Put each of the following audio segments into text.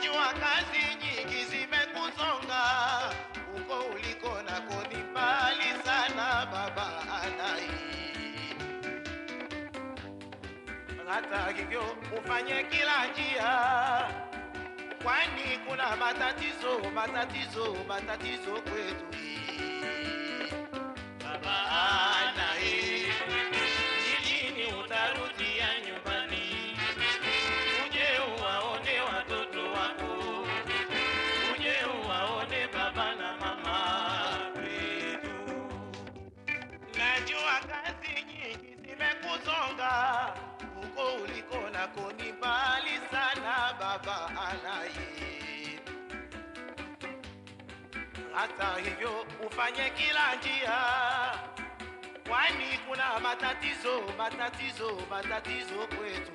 Najua kazi nyingi zimekusonga uko uliko na kodi mbali sana, baba Alai. Hata hivyo ufanye kila njia, kwani kuna matatizo, matatizo, matatizo kwetu. Baba anaye. Hata hivyo ufanye kila njia, kwani kuna matatizo, matatizo, matatizo kwetu.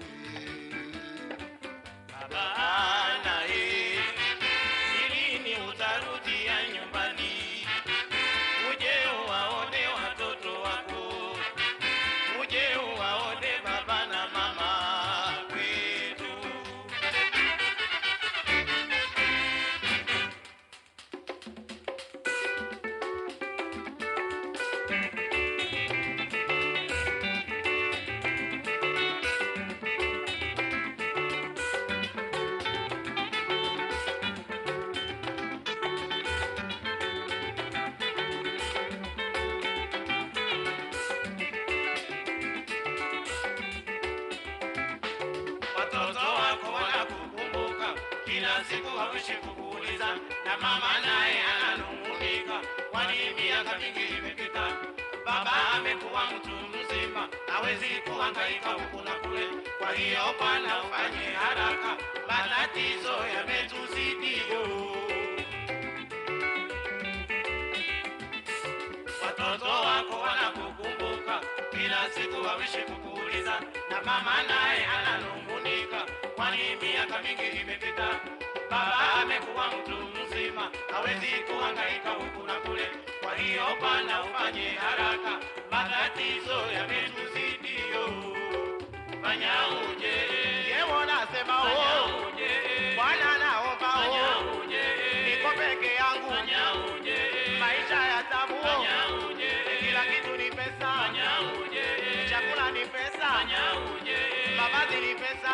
Baba anaye, siku, hawishi kukuuliza, na mama naye ananung'unika, kwani miaka mingi imepita. Baba amekuwa mtu mzima, hawezi kuhangaika huku na kule. Kwa hiyo Bwana, ufanye haraka, matatizo yametuzidi watoto wako wanakukumbuka kila siku, wawishi kukuuliza, na mama naye ananung'unika, kwani miaka mingi imepita. Baba amekuwa mtu mzima, hawezi kuhangaika huku na kule. Kwa hiyo Bwana, ufanye haraka, matatizo yametuzidi yo. Fanya uje, yewo nasema oh, Bwana naomba oh, niko peke yangu, maisha ya tabu. Kila kitu ni pesa, chakula ni pesa, mavazi ni pesa.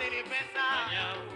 तेरे पैसा।